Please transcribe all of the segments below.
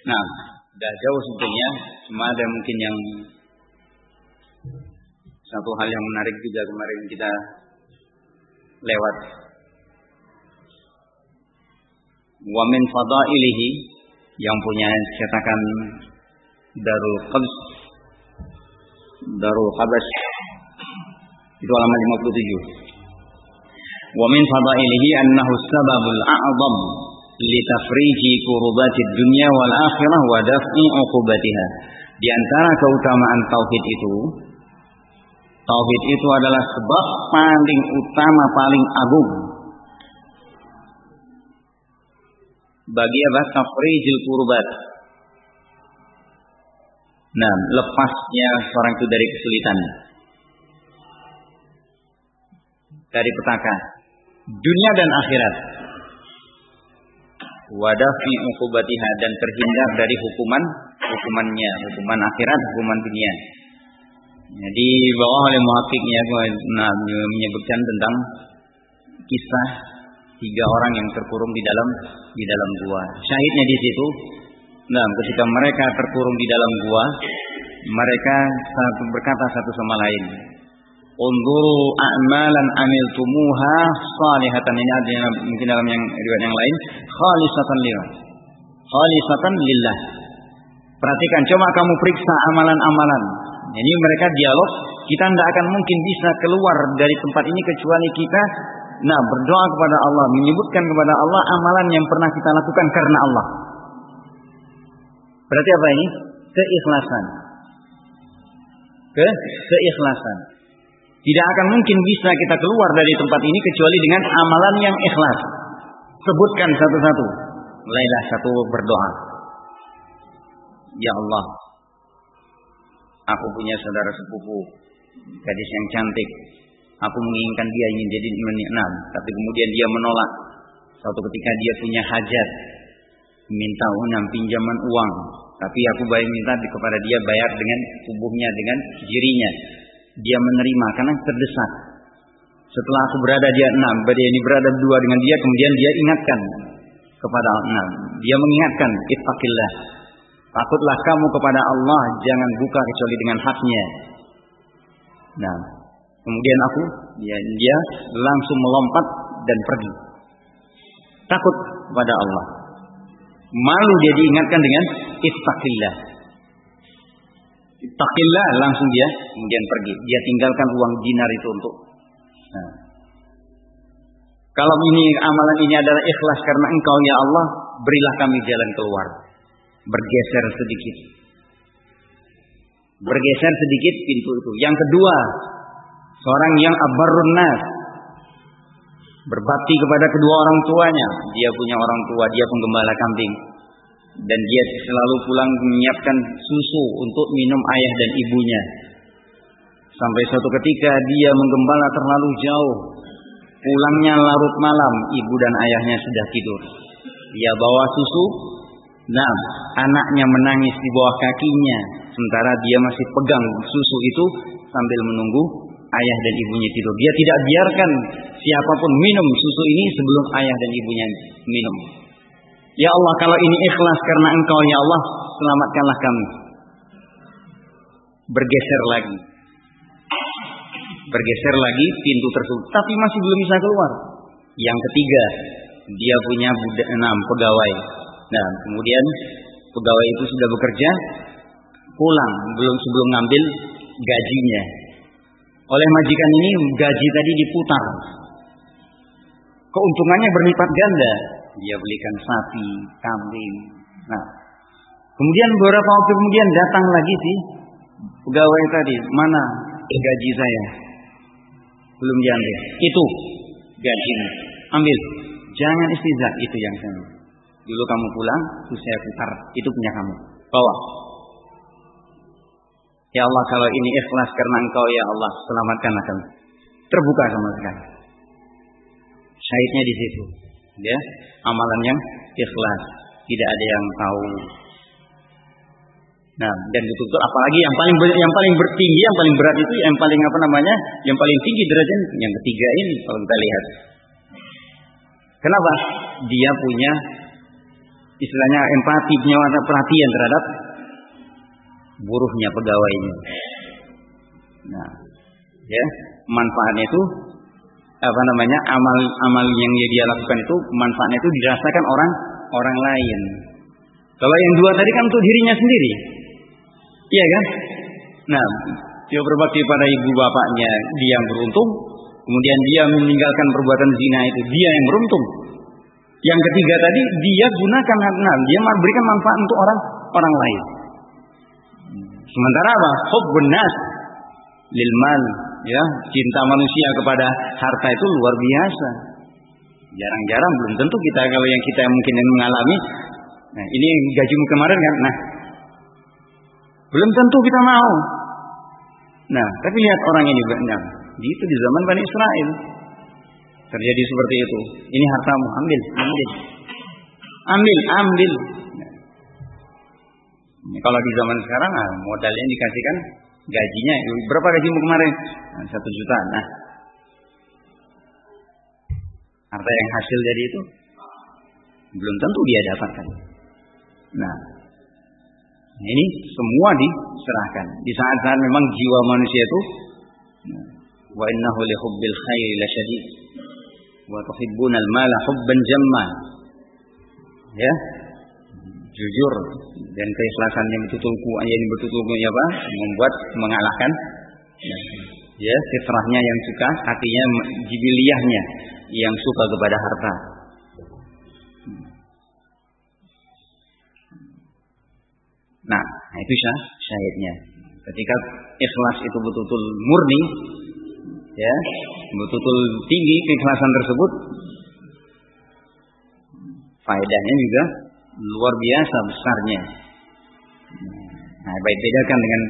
Nah, sudah jauh sebetulnya, cuma ada mungkin yang satu hal yang menarik juga kemarin kita lewat. Wa min fadailihi yang punya cetakan Darul Qabs Darul Qabs itu halaman 57. Wa min fadailihi annahu sababul a'zam litafriji kurubatid dunya wal akhirah wa daf'i uqubatiha. Di antara keutamaan tauhid itu Tauhid itu adalah sebab paling utama, paling agung bagi apa? Tafrijil kurbat. Nah, lepasnya seorang itu dari kesulitan. Dari petaka. Dunia dan akhirat. Wadafi ukubatiha dan terhindar dari hukuman hukumannya, hukuman akhirat, hukuman dunia. Jadi bawah oleh muhakiknya nah, menyebutkan tentang kisah tiga orang yang terkurung di dalam di dalam gua. Syahidnya di situ. Nah, ketika mereka terkurung di dalam gua, mereka satu berkata satu sama lain. Unduru a'malan amiltumuha salihatan ini ada mungkin dalam yang riwayat yang lain khalisatan lillah. Khalisatan lillah. Perhatikan, coba kamu periksa amalan-amalan ini mereka dialog, kita tidak akan mungkin bisa keluar dari tempat ini kecuali kita nah berdoa kepada Allah, menyebutkan kepada Allah amalan yang pernah kita lakukan karena Allah. Berarti apa ini? Keikhlasan. Ke keikhlasan. Tidak akan mungkin bisa kita keluar dari tempat ini kecuali dengan amalan yang ikhlas. Sebutkan satu-satu. Mulailah satu berdoa. Ya Allah, Aku punya saudara sepupu, gadis yang cantik. Aku menginginkan dia ingin jadi enam, tapi kemudian dia menolak. Suatu ketika dia punya hajat, minta unam pinjaman uang, tapi aku bayar minta kepada dia bayar dengan tubuhnya, dengan dirinya. Dia menerima karena terdesak. Setelah aku berada dia enam, berada ini berada dua dengan dia, kemudian dia ingatkan kepada enam. Dia mengingatkan, ittaqillah. Takutlah kamu kepada Allah, jangan buka kecuali dengan haknya. Nah, kemudian aku, ya, dia langsung melompat dan pergi. Takut kepada Allah. Malu dia diingatkan dengan ittaqillah. Ittaqillah langsung dia kemudian pergi. Dia tinggalkan uang dinar itu untuk nah. Kalau ini amalan ini adalah ikhlas karena engkau ya Allah, berilah kami jalan keluar bergeser sedikit. Bergeser sedikit pintu itu. Yang kedua, seorang yang abarun nas. Berbakti kepada kedua orang tuanya. Dia punya orang tua, dia penggembala kambing. Dan dia selalu pulang menyiapkan susu untuk minum ayah dan ibunya. Sampai suatu ketika dia menggembala terlalu jauh. Pulangnya larut malam, ibu dan ayahnya sudah tidur. Dia bawa susu, Nah, anaknya menangis di bawah kakinya, sementara dia masih pegang susu itu sambil menunggu ayah dan ibunya tidur. Dia tidak biarkan siapa pun minum susu ini sebelum ayah dan ibunya minum. Ya Allah, kalau ini ikhlas karena Engkau ya Allah, selamatkanlah kami. Bergeser lagi. Bergeser lagi pintu tersebut, tapi masih belum bisa keluar. Yang ketiga, dia punya enam pegawai Nah, kemudian pegawai itu sudah bekerja, pulang belum sebelum ngambil gajinya. Oleh majikan ini gaji tadi diputar. Keuntungannya berlipat ganda. Dia belikan sapi, kambing. Nah, kemudian beberapa waktu kemudian datang lagi sih pegawai tadi, mana gaji saya? Belum diambil. Itu gajinya. Ambil. Jangan istizah itu yang saya. Dulu kamu pulang, itu saya putar, itu punya kamu. Bawa. Ya Allah, kalau ini ikhlas karena Engkau ya Allah, selamatkanlah kami. Terbuka sama sekali. Syahidnya di situ. Ya, amalan yang ikhlas, tidak ada yang tahu. Nah, dan tuh apalagi yang paling yang paling bertinggi, yang paling berat itu, yang paling apa namanya, yang paling tinggi derajat yang ketiga ini kalau kita lihat. Kenapa? Dia punya istilahnya empati, punya perhatian terhadap buruhnya pegawainya. Nah, ya, manfaatnya itu apa namanya? amal-amal yang dia lakukan itu manfaatnya itu dirasakan orang orang lain. Kalau yang dua tadi kan untuk dirinya sendiri. Iya kan? Nah, dia berbakti pada ibu bapaknya, dia yang beruntung. Kemudian dia meninggalkan perbuatan zina itu, dia yang beruntung. Yang ketiga tadi dia gunakan nah, dia berikan manfaat untuk orang orang lain. Sementara apa? Hubbun nas lil mal, ya, cinta manusia kepada harta itu luar biasa. Jarang-jarang belum tentu kita kalau yang kita mungkin yang mengalami nah ini gajimu kemarin kan. Nah, belum tentu kita mau. Nah, tapi lihat orang ini benar. Itu di zaman Bani Israel. Terjadi seperti itu. Ini hartamu, ambil, ambil. Ambil, ambil. Nah, kalau di zaman sekarang, nah, modalnya dikasihkan gajinya. Berapa gajimu kemarin? Nah, satu juta. Nah, harta yang hasil dari itu belum tentu dia dapatkan. Nah, ini semua diserahkan. Di saat-saat memang jiwa manusia itu nah, wa innahu li hubbil khairi lasyadid wa tuhibbuna al-mala hubban jamma. Ya. Jujur dan keikhlasannya betul-betul yang betul-betul ya apa? membuat mengalahkan ya fitrahnya yang suka, hatinya jibiliyahnya yang suka kepada harta. Nah, itu syah, syahidnya. Ketika ikhlas itu betul-betul murni, ya, betul-betul tinggi keikhlasan tersebut, faedahnya juga luar biasa besarnya. Nah, baik bedakan dengan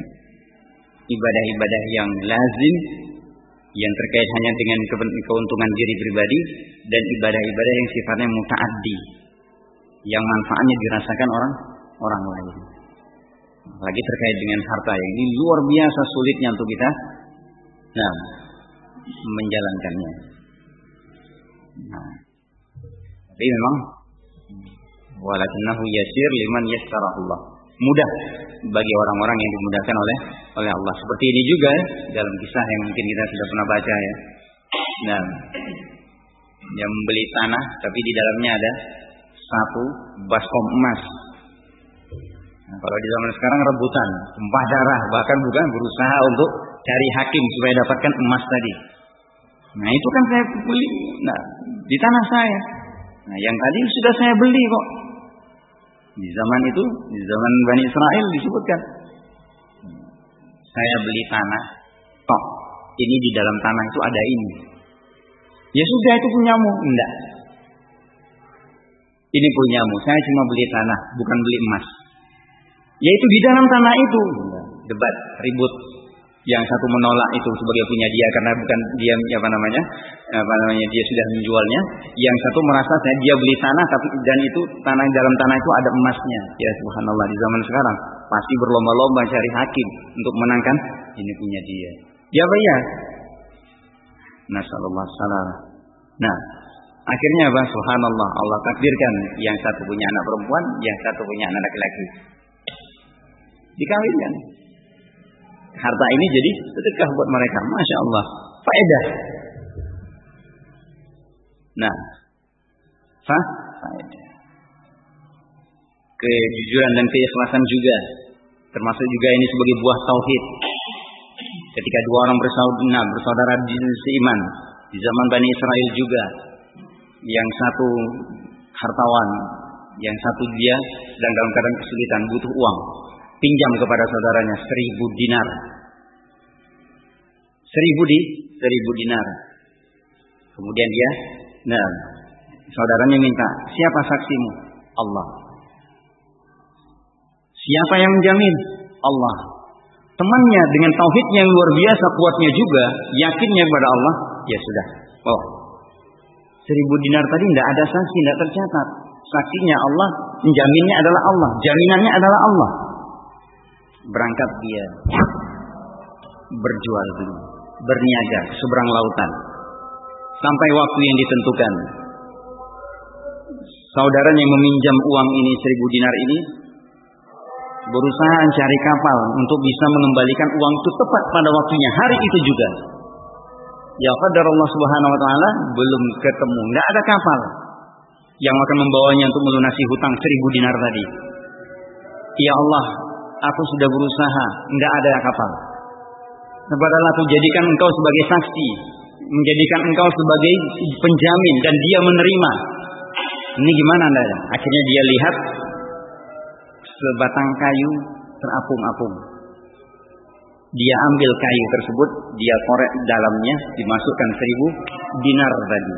ibadah-ibadah yang lazim yang terkait hanya dengan keuntungan diri pribadi dan ibadah-ibadah yang sifatnya mutaaddi yang manfaatnya dirasakan orang orang lain. Lagi terkait dengan harta yang ini luar biasa sulitnya untuk kita nah, menjalankannya. Nah, tapi memang walakinnahu yasir liman yassarahullah. Mudah bagi orang-orang yang dimudahkan oleh oleh Allah. Seperti ini juga ya, dalam kisah yang mungkin kita sudah pernah baca ya. Nah, yang membeli tanah tapi di dalamnya ada satu baskom emas. Nah, kalau di zaman sekarang rebutan, tumpah darah, bahkan bukan berusaha untuk cari hakim supaya dapatkan emas tadi. Nah itu kan saya beli, nah di tanah saya. Nah yang tadi sudah saya beli kok. Di zaman itu, di zaman Bani Israel disebutkan. Saya beli tanah, kok ini di dalam tanah itu ada ini. Ya sudah itu punyamu, enggak. Ini punyamu, saya cuma beli tanah, bukan beli emas. Yaitu di dalam tanah itu. Debat, ribut. Yang satu menolak itu sebagai punya dia karena bukan dia apa namanya apa namanya dia sudah menjualnya. Yang satu merasa saya dia beli tanah tapi dan itu tanah dalam tanah itu ada emasnya. Ya subhanallah di zaman sekarang pasti berlomba-lomba cari hakim untuk menangkan ini punya dia. Ya apa ya? Nasallallahu salam. Nah, akhirnya apa? Subhanallah Allah takdirkan yang satu punya anak perempuan, yang satu punya anak laki-laki dikawinkan. Harta ini jadi sedekah buat mereka. Masya Allah. Faedah. Nah. Fah? Faedah. Kejujuran dan keikhlasan juga. Termasuk juga ini sebagai buah tauhid. Ketika dua orang bersaudara, bersaudara di seiman. Di zaman Bani Israel juga. Yang satu hartawan. Yang satu dia sedang dalam keadaan kesulitan, butuh uang pinjam kepada saudaranya seribu dinar. Seribu di, seribu dinar. Kemudian dia, nah, saudaranya minta, siapa saksimu? Allah. Siapa yang menjamin? Allah. Temannya dengan tauhid yang luar biasa kuatnya juga, yakinnya kepada Allah, ya sudah. Oh, seribu dinar tadi tidak ada saksi, tidak tercatat. Saksinya Allah, menjaminnya adalah Allah, jaminannya adalah Allah berangkat dia berjual beli, berniaga seberang lautan sampai waktu yang ditentukan. saudaranya yang meminjam uang ini seribu dinar ini berusaha mencari kapal untuk bisa mengembalikan uang itu tepat pada waktunya hari itu juga. Ya qadar Allah Subhanahu wa taala belum ketemu, nggak ada kapal yang akan membawanya untuk melunasi hutang seribu dinar tadi. Ya Allah, aku sudah berusaha, nggak ada kapal. Kepada aku jadikan engkau sebagai saksi, menjadikan engkau sebagai penjamin dan dia menerima. Ini gimana anda? Akhirnya dia lihat sebatang kayu terapung-apung. Dia ambil kayu tersebut, dia korek dalamnya, dimasukkan seribu dinar tadi.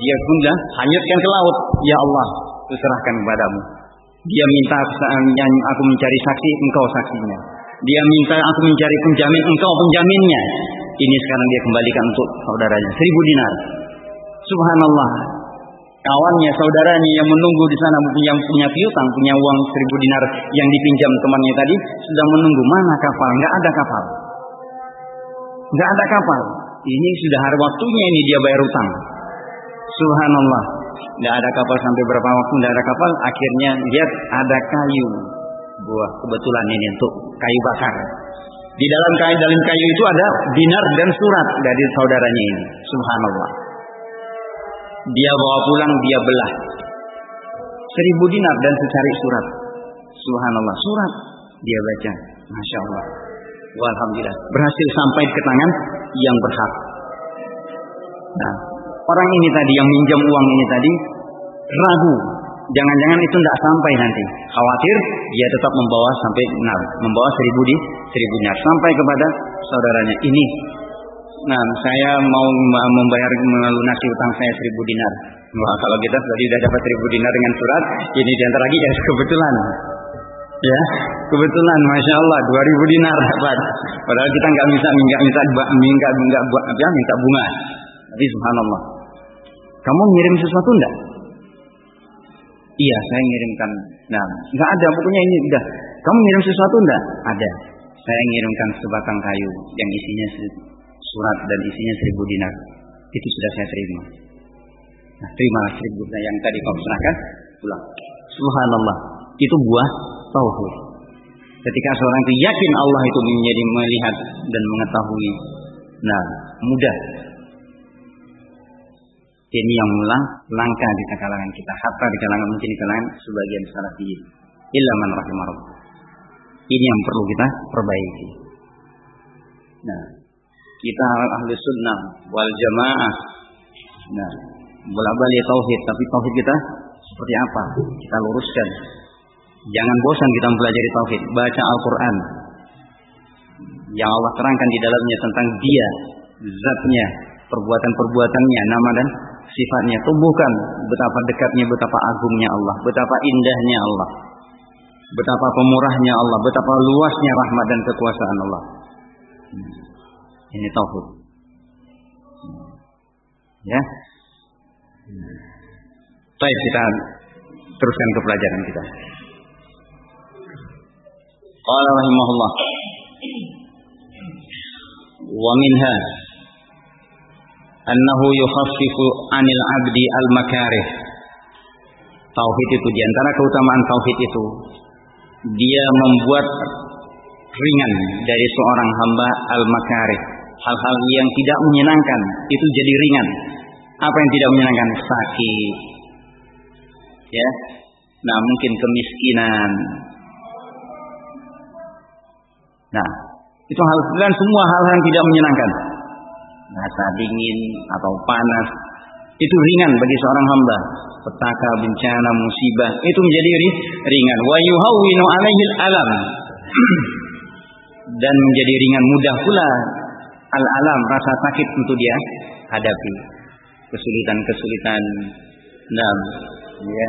Dia pun hanyutkan ke laut. Ya Allah, serahkan kepadamu. Dia minta aku mencari saksi, engkau saksinya. Dia minta aku mencari penjamin, engkau penjaminnya. Ini sekarang dia kembalikan untuk saudaranya. Seribu dinar. Subhanallah. Kawannya, saudaranya yang menunggu di sana punya punya piutang, punya uang seribu dinar yang dipinjam temannya tadi sedang menunggu mana kapal? Enggak ada kapal. Enggak ada kapal. Ini sudah hari waktunya ini dia bayar utang. Subhanallah. Enggak ada kapal sampai berapa waktu enggak ada kapal, akhirnya lihat ada kayu. Buah kebetulan ini untuk kayu bakar. Di dalam kayu dalam kayu itu ada dinar dan surat dari saudaranya ini. Subhanallah. Dia bawa pulang, dia belah. Seribu dinar dan secari surat. Subhanallah. Surat. Dia baca. Masya Allah. Alhamdulillah. Berhasil sampai ke tangan yang berhak. Nah, orang ini tadi yang minjam uang ini tadi ragu Jangan-jangan itu tidak sampai nanti. Khawatir dia tetap membawa sampai benar, membawa seribu di seribu dinar sampai kepada saudaranya. Ini, nah saya mau membayar melunasi utang saya seribu dinar. Wah kalau kita tadi sudah dapat seribu dinar dengan surat, ini diantar lagi ya kebetulan. Ya, kebetulan, masya Allah, dua ribu dinar dapat. Padahal kita nggak minta minta minta minta minta, minta bunga. Tapi subhanallah. Kamu ngirim sesuatu enggak? Iya, saya ngirimkan. Nah, nggak ada. Pokoknya ini udah. Kamu ngirim sesuatu enggak? Ada. Saya ngirimkan sebatang kayu yang isinya surat dan isinya seribu dinar. Itu sudah saya terima. Nah, terima seribu dinar yang tadi kamu serahkan. Pulang. Subhanallah. Itu buah tauhid. Ketika seorang itu yakin Allah itu menjadi melihat dan mengetahui. Nah, mudah ini yang mulang langka di kalangan kita, hatta di kalangan mungkin di kalangan sebagian salafiyin. Illa man rahimah Ini yang perlu kita perbaiki. Nah, kita ahli sunnah wal jamaah. Nah, bola balik tauhid, tapi tauhid kita seperti apa? Kita luruskan. Jangan bosan kita mempelajari tauhid. Baca Al-Quran. Yang Allah terangkan di dalamnya tentang dia, zatnya, perbuatan-perbuatannya, nama dan sifatnya. Tumbuhkan betapa dekatnya, betapa agungnya Allah, betapa indahnya Allah, betapa pemurahnya Allah, betapa luasnya rahmat dan kekuasaan Allah. Hmm. Ini tauhid. Hmm. Ya. Hmm. Baik kita teruskan ke pelajaran kita. Qala rahimahullah. Wa minha annahu yukhaffifu anil abdi al makarih. Tauhid itu di antara keutamaan tauhid itu dia membuat ringan dari seorang hamba al makarih. Hal-hal yang tidak menyenangkan itu jadi ringan. Apa yang tidak menyenangkan? Sakit. Ya. Nah, mungkin kemiskinan. Nah, itu hal dan semua hal-hal yang tidak menyenangkan rasa dingin atau panas itu ringan bagi seorang hamba. Petaka bencana musibah itu menjadi ringan. Wa yuhawwinu alaihi alam. Dan menjadi ringan mudah pula al alam rasa sakit untuk dia hadapi. Kesulitan-kesulitan. Dan ya.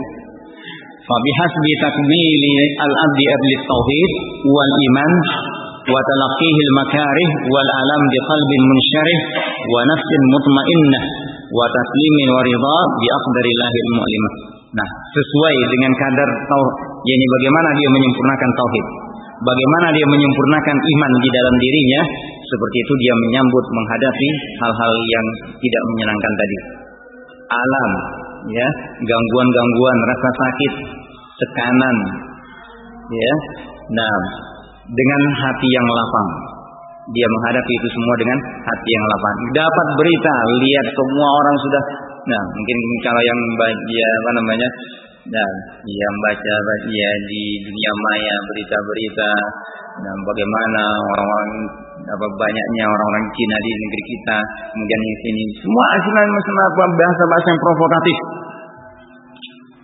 Fa bihasbi takmili al abdi abli tauhid wal iman qalbin munsyarih wa nafsin mutmainnah wa taslimin wa ridha bi aqdarillahil mu'limah. Nah, sesuai dengan kadar tauhid, yakni bagaimana dia menyempurnakan tauhid. Bagaimana dia menyempurnakan iman di dalam dirinya, seperti itu dia menyambut menghadapi hal-hal yang tidak menyenangkan tadi. Alam ya, gangguan-gangguan, rasa sakit, tekanan, ya. Nah, dengan hati yang lapang. Dia menghadapi itu semua dengan hati yang lapang. Dapat berita, lihat semua orang sudah nah, mungkin kalau yang dia apa namanya? Nah, dia membaca ya di dunia maya berita-berita dan bagaimana orang-orang apa banyaknya orang-orang Cina di negeri kita kemudian di sini semua asalnya masalah bahasa-bahasa yang provokatif.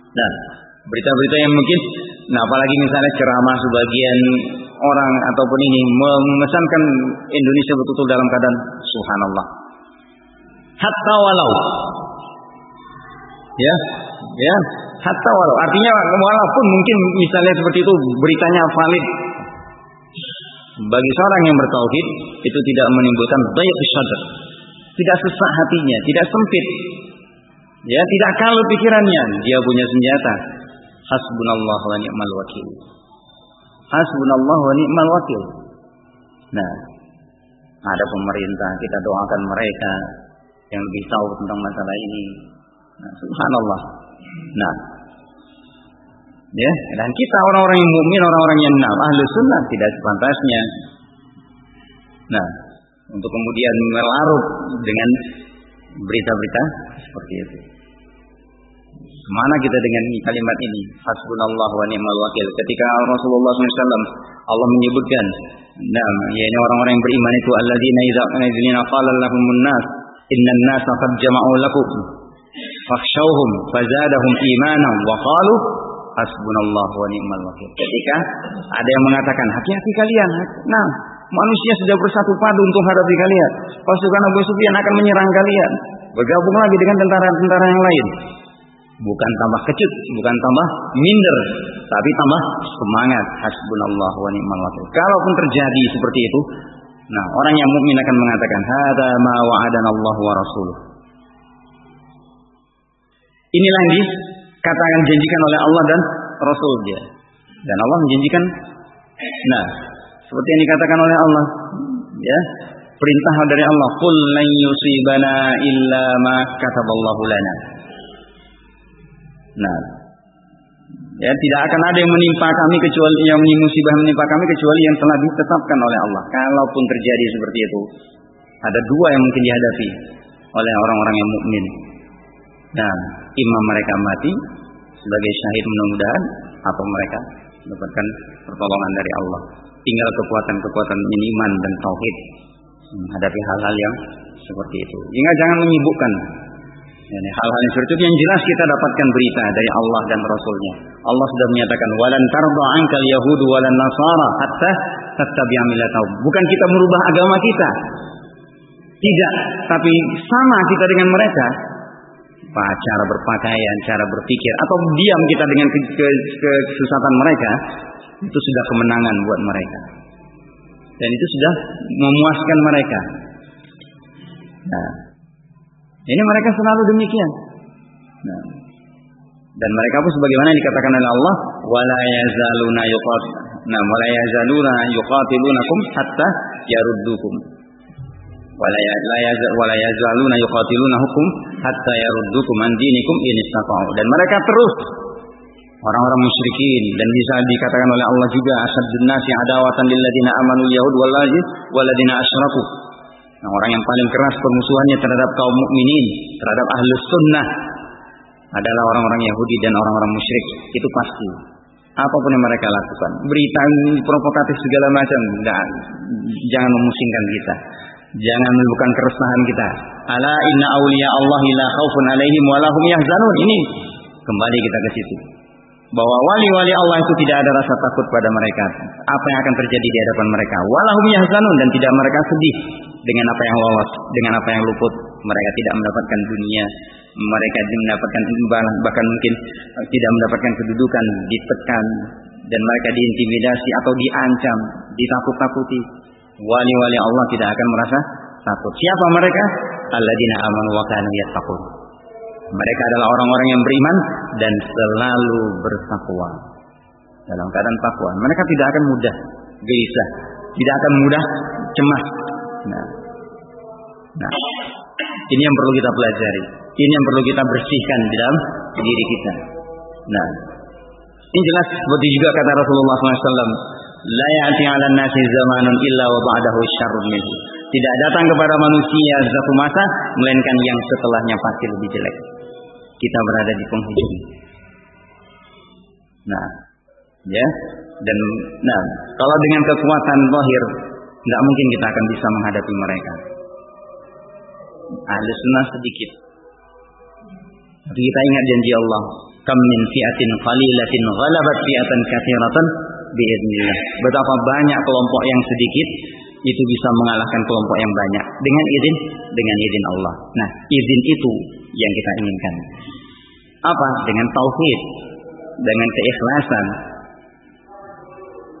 Nah, berita-berita yang mungkin nah apalagi misalnya ceramah sebagian orang ataupun ini memesankan Indonesia betul-betul dalam keadaan subhanallah. Hatta walau ya, ya, hatta walau artinya walaupun mungkin misalnya seperti itu beritanya valid bagi seorang yang bertauhid itu tidak menimbulkan daya sadar, tidak sesak hatinya, tidak sempit, ya tidak kalau pikirannya, dia punya senjata. Hasbunallah wa ni'mal wakil. Hasbunallah wa ni'mal wakil. Nah, ada pemerintah, kita doakan mereka yang lebih tahu tentang masalah ini. Nah, subhanallah. Nah, Ya, dan kita orang-orang yang mukmin, orang-orang yang nam, ahlu sunnah tidak sepantasnya. Nah, untuk kemudian melarut dengan berita-berita seperti itu. Ke mana kita dengan kalimat ini? Hasbunallah wa ni'mal wakil. Ketika Rasulullah SAW Allah menyebutkan, nah, ya ini orang-orang yang beriman itu alladzina idza qala lahumun nas innan nasa qad jama'u lakum fakhshawhum fazadahum imanan wa qalu hasbunallah wa ni'mal wakil. Ketika ada yang mengatakan, hati-hati kalian. Nah, manusia sudah bersatu padu untuk hadapi kalian. Pasukan Abu Sufyan akan menyerang kalian. Bergabung lagi dengan tentara-tentara yang lain. Bukan tambah kecut, bukan tambah minder, tapi tambah semangat. Hasbunallah wa ni'mal wakil. Kalaupun terjadi seperti itu, nah orang yang mukmin akan mengatakan, "Hada ma wa'adanallah wa rasuluh." Inilah yang katakan janjikan oleh Allah dan Rasul dia. Dan Allah menjanjikan nah, seperti yang dikatakan oleh Allah, ya. Perintah dari Allah, "Qul lan yusibana illa ma kataballahu lana." Nah, ya tidak akan ada yang menimpa kami kecuali yang musibah menimpa kami kecuali yang telah ditetapkan oleh Allah. Kalaupun terjadi seperti itu, ada dua yang mungkin dihadapi oleh orang-orang yang mukmin. Nah, imam mereka mati sebagai syahid mudah-mudahan atau mereka mendapatkan pertolongan dari Allah. Tinggal kekuatan-kekuatan iman dan tauhid menghadapi hal-hal yang seperti itu. Hingga jangan menyibukkan ini hal-hal yang seperti yang jelas kita dapatkan berita dari Allah dan Rasulnya. Allah sudah menyatakan walan tarda ankal yahudu walan nasara hatta tattabi'a millatahum. Bukan kita merubah agama kita. Tidak, tapi sama kita dengan mereka cara berpakaian, cara berpikir, atau diam kita dengan kesesatan mereka, itu sudah kemenangan buat mereka. Dan itu sudah memuaskan mereka. Nah, ini mereka selalu demikian. Nah, dan mereka pun sebagaimana dikatakan oleh Allah, wala yazaluna yuqatil. Nah, wala yazaluna yuqatilunakum hatta yaruddukum wala yazaluna yuqatilunahukum hatta yaruddukum an dinikum in istata'u. Dan mereka terus orang-orang musyrikin dan bisa dikatakan oleh Allah juga asaddun nasi adawatan lil ladina amanu yahud wal waladina asyraku. Nah, orang yang paling keras permusuhannya terhadap kaum mukminin, terhadap ahlus sunnah adalah orang-orang Yahudi dan orang-orang musyrik. Itu pasti. Apa pun yang mereka lakukan, berita provokatif segala macam, dan jangan memusingkan kita. Jangan menimbulkan keresahan kita. Ala inna awliya Allah la khaufun alaihim wa lahum yahzanun. Ini kembali kita ke situ. Bahwa wali-wali Allah itu tidak ada rasa takut pada mereka. Apa yang akan terjadi di hadapan mereka. Walahum yahzanun dan tidak mereka sedih dengan apa yang lolos, dengan apa yang luput. Mereka tidak mendapatkan dunia, mereka mendapatkan imbalan, bahkan mungkin tidak mendapatkan kedudukan, ditekan, dan mereka diintimidasi atau diancam, ditakut-takuti wali-wali Allah tidak akan merasa takut. Siapa mereka? Alladzina amanu wa kanu yattaqun. Mereka adalah orang-orang yang beriman dan selalu bertakwa. Dalam keadaan takwa, mereka tidak akan mudah gelisah, tidak akan mudah cemas. Nah, nah, ini yang perlu kita pelajari. Ini yang perlu kita bersihkan di dalam diri kita. Nah, ini jelas seperti juga kata Rasulullah SAW, La ya'ti 'ala nasi zamanun illa wa ba'dahu syarrun. Tidak datang kepada manusia satu masa melainkan yang setelahnya pasti lebih jelek. Kita berada di penghujung. Nah, ya. Dan nah, kalau dengan kekuatan zahir nggak mungkin kita akan bisa menghadapi mereka. Ahli sunnah sedikit. Tapi kita ingat janji Allah, kam fi'atin qalilatin ghalabat fi'atan biidznillah. Betapa banyak kelompok yang sedikit itu bisa mengalahkan kelompok yang banyak dengan izin dengan izin Allah. Nah, izin itu yang kita inginkan. Apa? Dengan tauhid, dengan keikhlasan,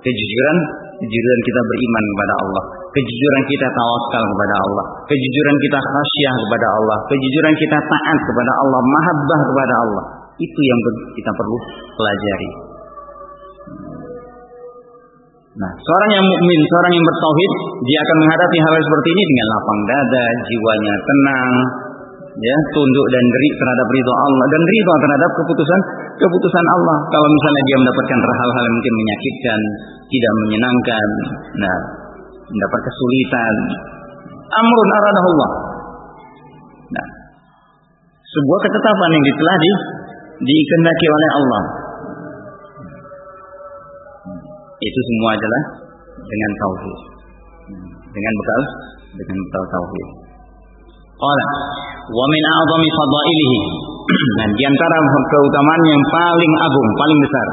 kejujuran, kejujuran kita beriman kepada Allah, kejujuran kita tawakal kepada Allah, kejujuran kita khasyah kepada Allah, kejujuran kita taat kepada Allah, mahabbah kepada Allah. Itu yang kita perlu pelajari. Nah, seorang yang mukmin, seorang yang bertauhid, dia akan menghadapi hal seperti ini dengan lapang dada, jiwanya tenang, ya, tunduk dan ri terhadap ridho Allah dan ridho terhadap keputusan keputusan Allah. Kalau misalnya dia mendapatkan hal-hal yang mungkin menyakitkan, tidak menyenangkan, nah, mendapat kesulitan, amrun aradahullah. Nah, sebuah ketetapan yang telah di, dikehendaki oleh Allah. Itu semua adalah dengan tauhid. Dengan bekal dengan bekal tauhid. Qala wa min a'zami fadailihi dan di antara keutamaan yang paling agung, paling besar.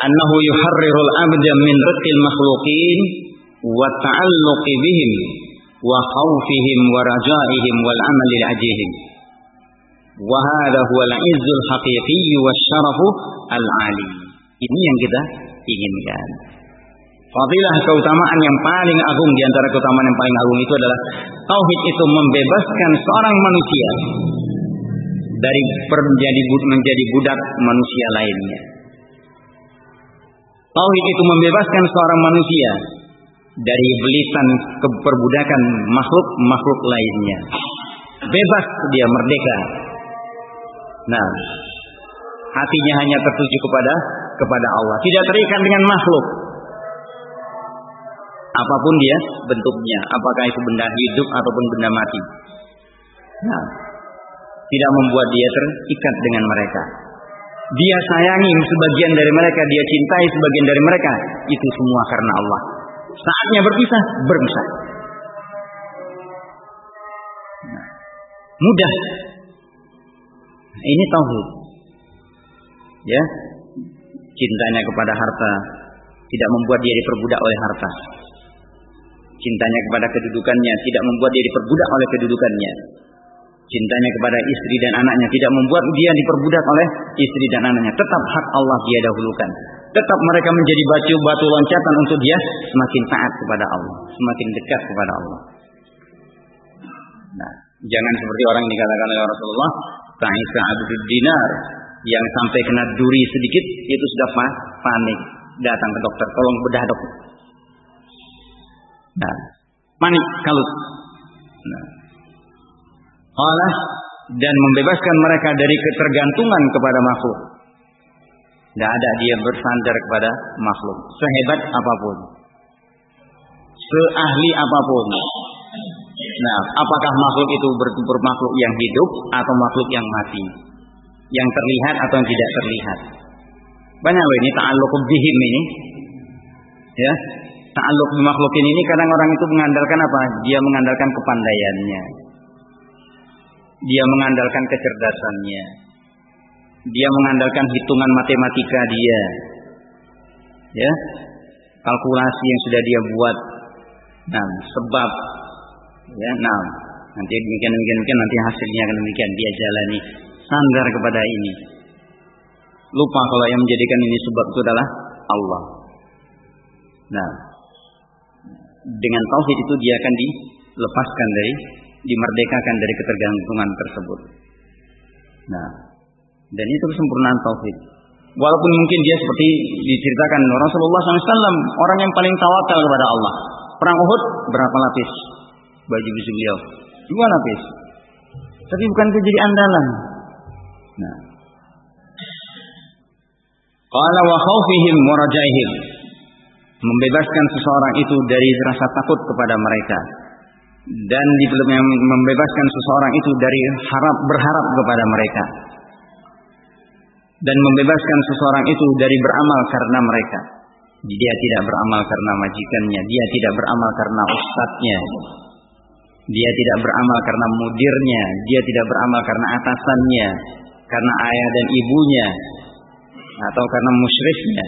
Annahu yuharrirul abda min riqqil makhluqin wa ta'alluqi bihim wa khawfihim wa rajaihim wal amali ajihim. Wa hadha huwa al-izzul haqiqi wa syarafu al-ali. Ini yang kita inginkan. Fadilah keutamaan yang paling agung di antara keutamaan yang paling agung itu adalah tauhid itu membebaskan seorang manusia dari menjadi menjadi budak manusia lainnya. Tauhid itu membebaskan seorang manusia dari belitan keperbudakan makhluk-makhluk lainnya. Bebas dia merdeka. Nah, hatinya hanya tertuju kepada kepada Allah, tidak terikat dengan makhluk apa pun dia bentuknya, apakah itu benda hidup ataupun benda mati. Nah, tidak membuat dia terikat dengan mereka. Dia sayangi sebagian dari mereka, dia cintai sebagian dari mereka. Itu semua karena Allah. Saatnya berpisah, berpisah. Nah, mudah. Ini tauhid. Ya. Cintanya kepada harta tidak membuat dia diperbudak oleh harta. Cintanya kepada kedudukannya tidak membuat dia diperbudak oleh kedudukannya. Cintanya kepada istri dan anaknya tidak membuat dia diperbudak oleh istri dan anaknya. Tetap hak Allah dia dahulukan. Tetap mereka menjadi batu batu loncatan untuk dia semakin taat kepada Allah, semakin dekat kepada Allah. Nah, jangan seperti orang yang dikatakan oleh Rasulullah, ta'isa abdul dinar yang sampai kena duri sedikit itu sudah panik, datang ke dokter, tolong bedah dokter. Nah, panik kalut. Nah. Allah dan membebaskan mereka dari ketergantungan kepada makhluk. Tidak ada dia bersandar kepada makhluk. Sehebat apa pun. Seahli apa pun. Nah, apakah makhluk itu bermakhluk yang hidup atau makhluk yang mati? Yang terlihat atau yang tidak terlihat? Banyak loh ini ta'alluq bihim ini. Ya, ta'alluq makhlukin ini kadang orang itu mengandalkan apa? Dia mengandalkan kepandaiannya. Dia mengandalkan kecerdasannya. Dia mengandalkan hitungan matematika dia. Ya. Kalkulasi yang sudah dia buat. Nah, sebab ya, nah, nanti demikian demikian demikian nanti hasilnya akan demikian dia jalani sandar kepada ini. Lupa kalau yang menjadikan ini sebab itu adalah Allah. Nah, dengan tauhid itu dia akan dilepaskan dari dimerdekakan dari ketergantungan tersebut. Nah, dan itu kesempurnaan tauhid. Walaupun mungkin dia seperti diceritakan Rasulullah SAW orang yang paling tawakal kepada Allah. Perang Uhud berapa lapis? baju besi beliau. Dua lapis. Tapi bukan itu jadi andalan. Nah. Qala wa khawfihim wa. Membebaskan seseorang itu dari rasa takut kepada mereka dan membebaskan seseorang itu dari harap berharap kepada mereka dan membebaskan seseorang itu dari beramal karena mereka. Dia tidak beramal karena majikannya, dia tidak beramal karena ustadznya, dia tidak beramal karena mudirnya, dia tidak beramal karena atasannya, karena ayah dan ibunya, atau karena musyrifnya.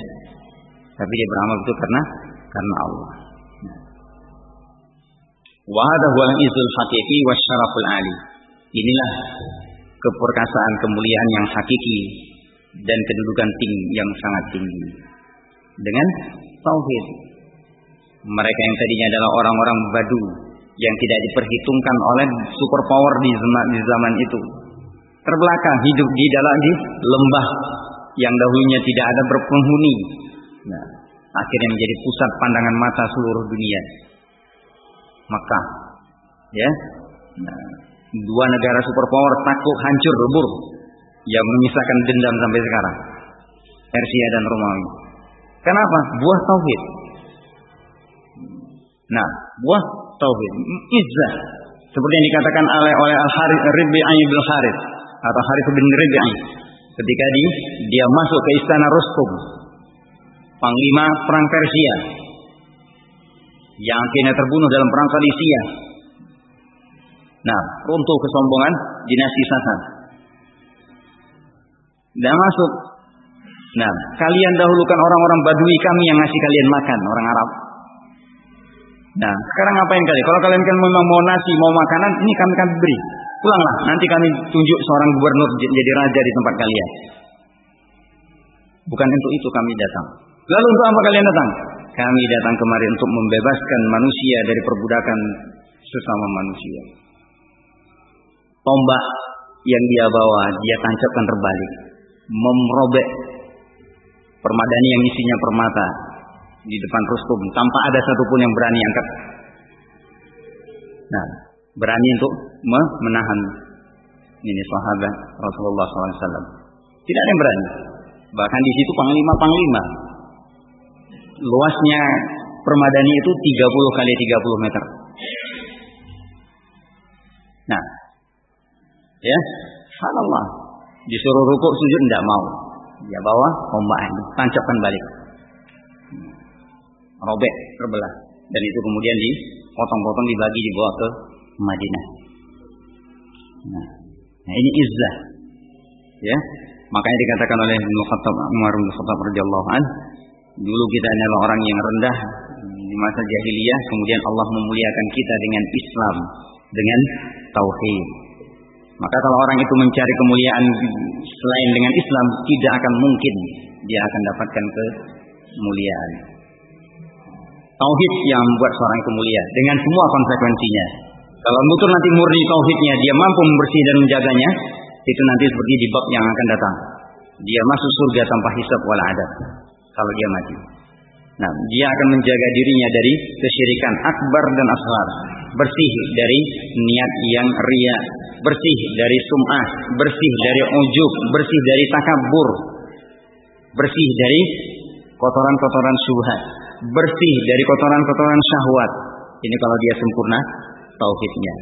Tapi dia beramal itu karena karena Allah. Wahada huwa izul hakiki wasyaraful ali. Inilah keperkasaan kemuliaan yang hakiki dan kedudukan tinggi yang sangat tinggi. Dengan tauhid. Mereka yang tadinya adalah orang-orang badu yang tidak diperhitungkan oleh superpower di zaman, di zaman itu. Terbelakang hidup di dalam di lembah yang dahulunya tidak ada berpenghuni. Nah, akhirnya menjadi pusat pandangan mata seluruh dunia. Maka, ya, nah, dua negara superpower takut hancur lebur yang menyisakan dendam sampai sekarang. Persia dan Romawi. Kenapa? Buah tauhid. Nah, buah tauhid, izzah. Seperti yang dikatakan oleh oleh Al Harith Rabi'i bin Harith atau Harith bin Rabi'i ketika di, dia masuk ke istana Rustum, panglima perang Persia yang akhirnya terbunuh dalam perang Kalisiyah. Nah, runtuh kesombongan dinasti Sasan. Dan masuk. Nah, kalian dahulukan orang-orang Badui kami yang ngasih kalian makan, orang Arab. Nah, sekarang ngapain kalian? Kalau kalian kan memang mau nasi, mau makanan, ini kami kami beri. Pulanglah, nanti kami tunjuk seorang gubernur jadi raja di tempat kalian. Bukan untuk itu kami datang. Lalu untuk apa kalian datang? Kami datang kemari untuk membebaskan manusia dari perbudakan sesama manusia. Tombak yang dia bawa, dia tancapkan terbalik memrobek permadani yang isinya permata di depan Rustum tanpa ada satupun yang berani angkat. Nah, berani untuk menahan ini sahabat Rasulullah SAW. Tidak ada yang berani. Bahkan di situ panglima-panglima. Luasnya permadani itu 30 kali 30 meter. Nah, ya, subhanallah. Disuruh rukuk sujud tidak mau. Dia bawa ombak tancapkan balik. Robek, terbelah. Dan itu kemudian dipotong-potong dibagi dibawa ke Madinah. Nah, nah ini izzah. Ya. Makanya dikatakan oleh Ibnu Khattab Umar bin Khattab radhiyallahu an, dulu kita adalah orang yang rendah di masa jahiliyah, kemudian Allah memuliakan kita dengan Islam, dengan tauhid. Maka kalau orang itu mencari kemuliaan selain dengan Islam, tidak akan mungkin dia akan dapatkan kemuliaan. Tauhid yang membuat seorang itu dengan semua konsekuensinya. Kalau betul nanti murni tauhidnya, dia mampu membersih dan menjaganya, itu nanti seperti di bab yang akan datang. Dia masuk surga tanpa hisab wala adab. Kalau dia mati. Nah, dia akan menjaga dirinya dari kesyirikan akbar dan asghar, bersih dari niat yang ria, bersih dari sum'ah, bersih dari ujub, bersih dari takabur, bersih dari kotoran-kotoran syubhat, bersih dari kotoran-kotoran syahwat. Ini kalau dia sempurna tauhidnya.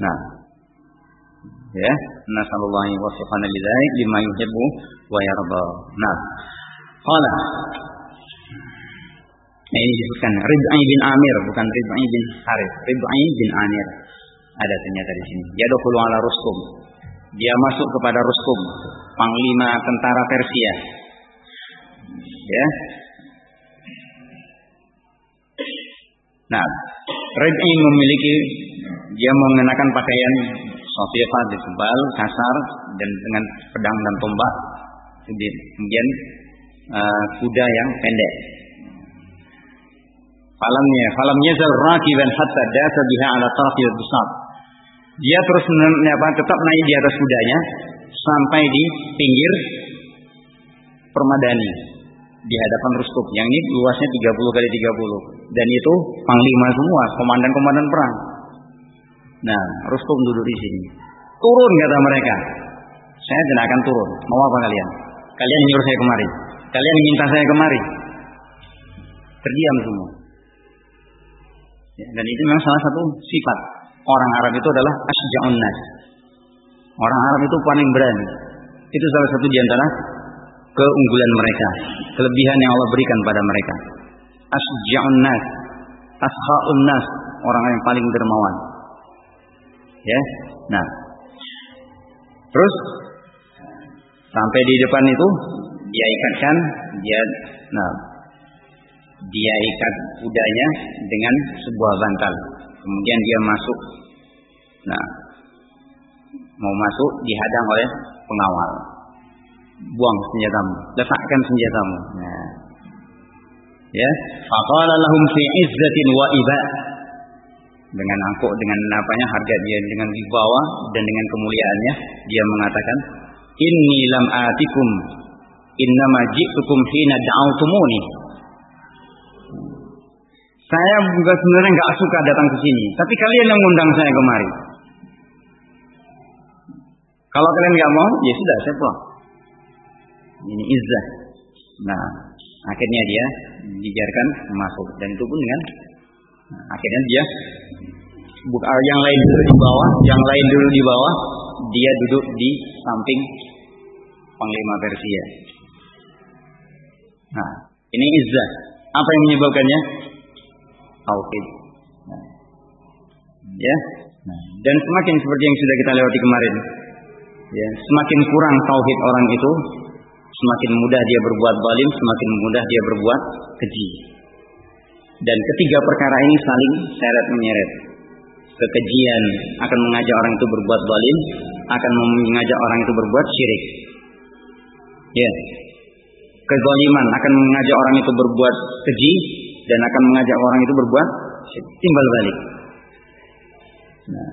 Nah, ya, nasallallahu wa subhanahu bidzalik bima yuhibbu wa yarda. Nah, qala Nah, ini disebutkan Rid'i bin Amir bukan Rid'i bin Harith. Rid'i bin Amir. Ada ternyata di sini. Yadkhulu ala Rustum. Dia masuk kepada Rustum, panglima tentara Persia. Ya. Nah, Rid'i memiliki dia mengenakan pakaian sofifa tebal, kasar dan dengan pedang dan tombak. Kemudian uh, kuda yang pendek. Falamnya, falamnya zal rakiban hatta dasa biha ala tarafil besar. Dia terus apa, tetap naik di atas kudanya sampai di pinggir permadani di hadapan Rustuk yang ini luasnya 30 kali 30 dan itu panglima semua, komandan-komandan perang. Nah, Rustum duduk di sini. Turun kata mereka. Saya tidak akan turun. Mau apa kalian? Kalian nyuruh saya kemari. Kalian minta saya kemari. Terdiam semua. Ya, dan itu memang salah satu sifat orang Arab itu adalah asja'un nas. Orang Arab itu paling berani. Itu salah satu di antara keunggulan mereka, kelebihan yang Allah berikan pada mereka. Asja'un nas, askha'un nas, orang yang paling dermawan. Ya. Nah. Terus sampai di depan itu dia ikatkan, dia nah dia ikat kudanya dengan sebuah bantal. Kemudian dia masuk. Nah, mau masuk dihadang oleh pengawal. Buang senjatamu, letakkan senjatamu. Nah. Ya, faqala lahum fi izzatin wa iba. Dengan angkuk dengan apanya harga dia dengan dibawa dan dengan kemuliaannya dia mengatakan inni lam atikum innama ji'tukum hina da'autumuni saya juga sebenarnya nggak suka datang ke sini, tapi kalian yang mengundang saya kemari. Kalau kalian nggak mau, ya sudah saya pulang. Ini izzah. Nah, akhirnya dia dibiarkan masuk dan itu pun nah, akhirnya dia buka yang lain dulu di bawah, yang lain dulu di bawah, dia duduk di samping panglima Persia. Nah, ini izzah. Apa yang menyebabkannya? Tauhid. Nah. Ya. Nah. Dan semakin seperti yang sudah kita lewati kemarin, ya, semakin kurang tauhid orang itu, semakin mudah dia berbuat balim, semakin mudah dia berbuat keji. Dan ketiga perkara ini saling seret menyeret. Kekejian akan mengajak orang itu berbuat balim, akan mengajak orang itu berbuat syirik. Ya. Kezaliman akan mengajak orang itu berbuat keji dan akan mengajak orang itu berbuat timbal balik. Nah,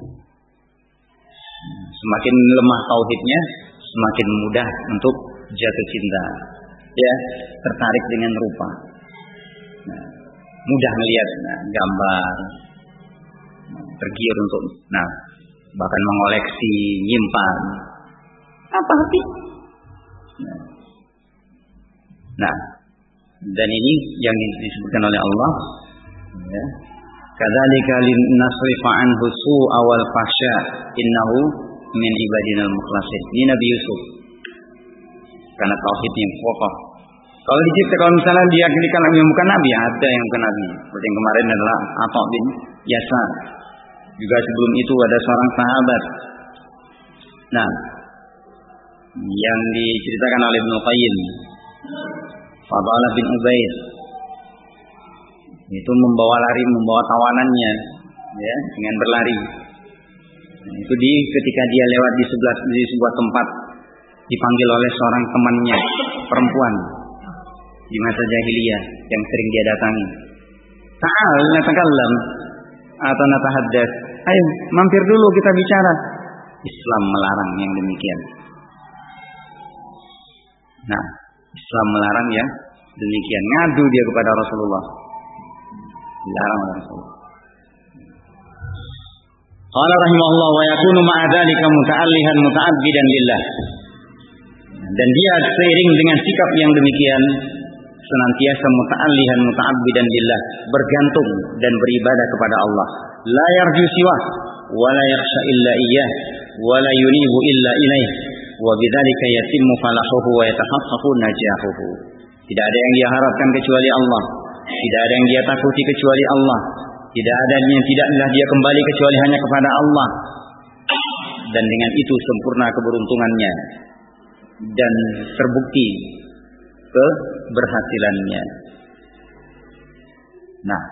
semakin lemah tauhidnya, semakin mudah untuk jatuh cinta. Ya, tertarik dengan rupa. Nah, mudah melihat nah, gambar, nah, tergiur untuk, nah, bahkan mengoleksi, nyimpan. Apa arti? Nah, nah dan ini yang disebutkan oleh Allah ya. Kadzalika linasrifa anhu su'a wal fahsya innahu min ibadina al-mukhlasin. Ini Nabi Yusuf. Karena tauhid yang pokok kalau dicipta kalau misalnya dia kirikan yang bukan nabi ada yang bukan nabi. Seperti yang kemarin adalah Atta bin Yasa juga sebelum itu ada seorang sahabat. Nah yang diceritakan oleh Ibnu Qayyim Fadalah bin Ubaid itu membawa lari, membawa tawanannya ya dengan berlari. Nah, itu di ketika dia lewat di sebelah di sebuah tempat dipanggil oleh seorang temannya perempuan di masa jahiliyah yang sering dia datangi. Ta'al natakallam atau natahaddas. Ayo mampir dulu kita bicara. Islam melarang yang demikian. Nah, Islam melarang ya demikian. Ngadu dia kepada Rasulullah. Dilarang oleh Rasulullah. Qala rahimahullah wa yakunu ma'a dzalika muta'allihan muta'abbidan lillah. Dan dia seiring dengan sikap yang demikian senantiasa muta'allihan muta'abbidan lillah, bergantung dan beribadah kepada Allah. La yarju siwa wa la yakhsha illa iyyah wa la yunibu illa ilaih wa bidzalika yatimmu falahuhu wa yatahaqqaqu najahuhu. Tidak ada yang dia harapkan kecuali Allah. Tidak ada yang dia takuti kecuali Allah. Tidak ada yang tidaklah dia kembali kecuali hanya kepada Allah. Dan dengan itu sempurna keberuntungannya dan terbukti keberhasilannya. Nah,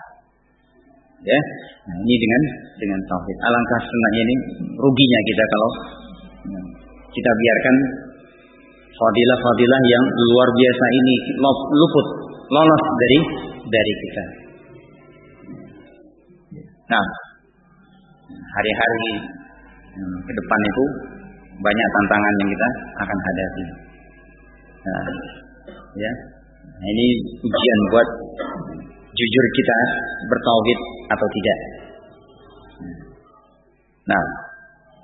ya, nah ini dengan dengan tauhid. Alangkah senangnya ini ruginya kita kalau kita biarkan fadilah-fadilah yang luar biasa ini luput lolos dari dari kita. Nah, hari-hari ke depan itu banyak tantangan yang kita akan hadapi. Nah, ya, nah, ini ujian buat jujur kita bertauhid atau tidak. Nah,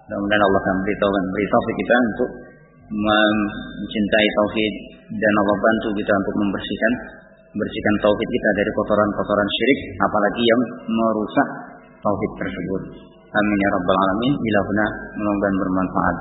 mudah-mudahan Allah akan beritahu beritahu kita untuk mencintai tauhid dan Allah bantu kita untuk membersihkan bersihkan tauhid kita dari kotoran-kotoran syirik apalagi yang merusak tauhid tersebut. Amin ya rabbal alamin. Bila mudah-mudahan bermanfaat.